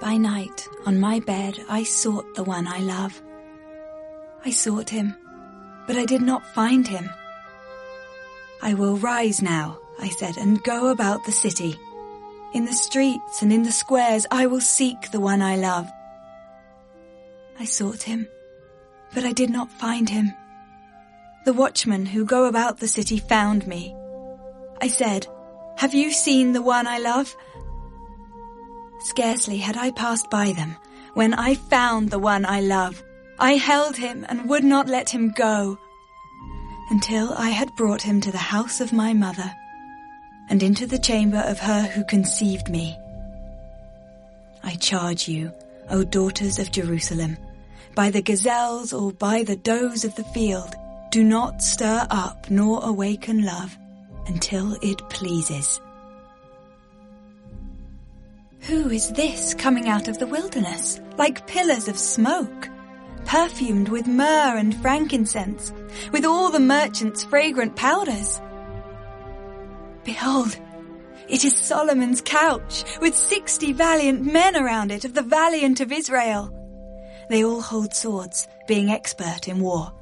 By night, on my bed, I sought the one I love. I sought him, but I did not find him. I will rise now, I said, and go about the city. In the streets and in the squares, I will seek the one I love. I sought him, but I did not find him. The watchmen who go about the city found me. I said, Have you seen the one I love? Scarcely had I passed by them when I found the one I love. I held him and would not let him go until I had brought him to the house of my mother and into the chamber of her who conceived me. I charge you, O daughters of Jerusalem, by the gazelles or by the does of the field, do not stir up nor awaken love until it pleases. Who is this coming out of the wilderness, like pillars of smoke, perfumed with myrrh and frankincense, with all the merchants' fragrant powders? Behold, it is Solomon's couch, with sixty valiant men around it of the valiant of Israel. They all hold swords, being expert in war.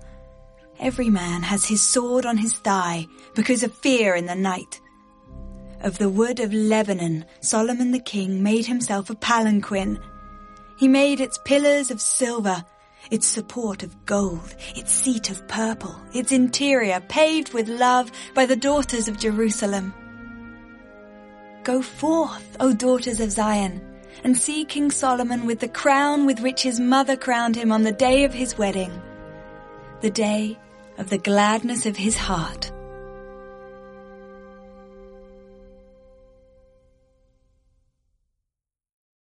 Every man has his sword on his thigh, because of fear in the night. Of the wood of Lebanon, Solomon the king made himself a palanquin. He made its pillars of silver, its support of gold, its seat of purple, its interior paved with love by the daughters of Jerusalem. Go forth, O daughters of Zion, and see King Solomon with the crown with which his mother crowned him on the day of his wedding, the day of the gladness of his heart